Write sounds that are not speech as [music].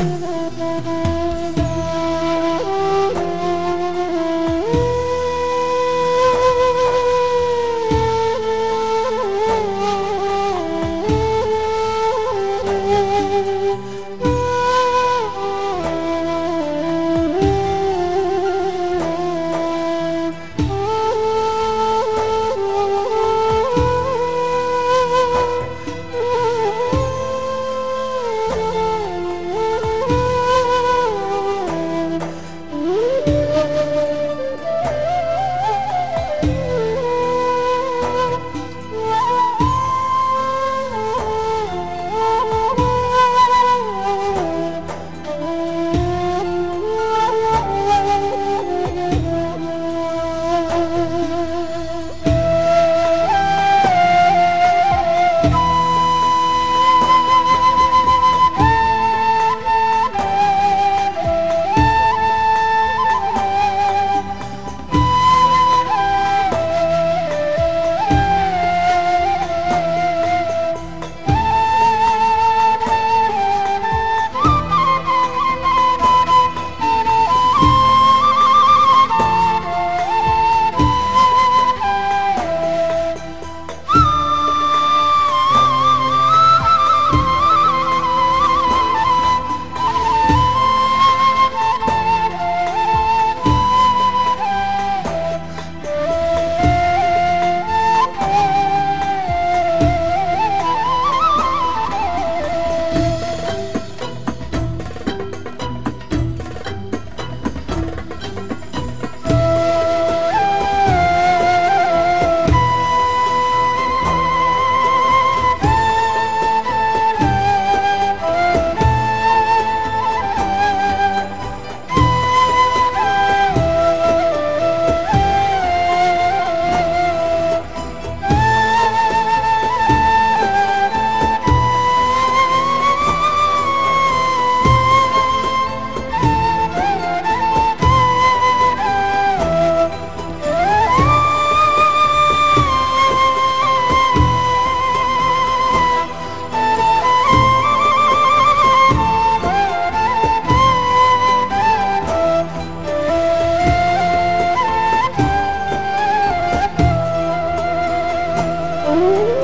Mm-hmm. [laughs] Oh.